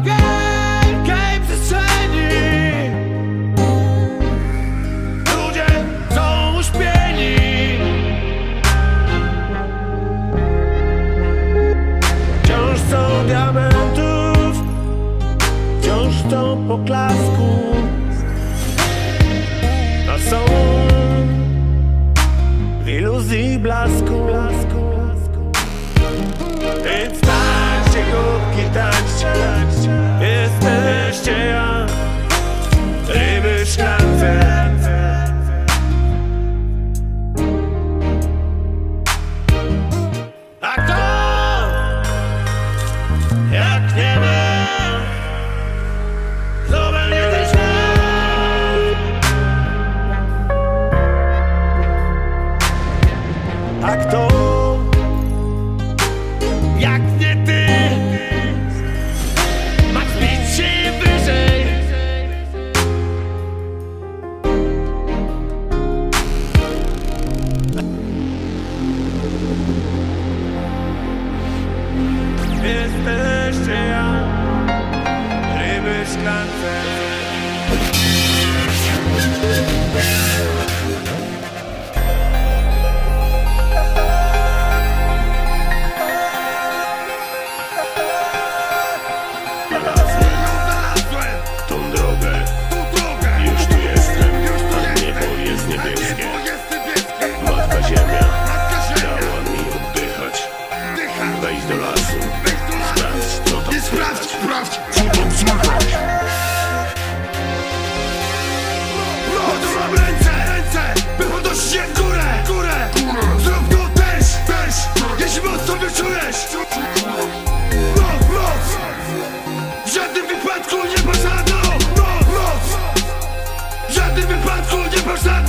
wielkiej przestrzeni. Ludzie są uśpieni. Wciąż są diamentów Wciąż są poklasku A są w iluzji blasku. A kto? Tak jak nie ty? Ma wyżej Jesteście ręce Tą drogę Już tu jestem niebo jest niebieskie Matka ziemia. Dała mi oddychać. Wejdź do lasu. Sprawdź co tam Czujesz? Noc, noc. W żadnym wypadku nie pasz na dno Noc, noc. W żadnym wypadku nie pasz na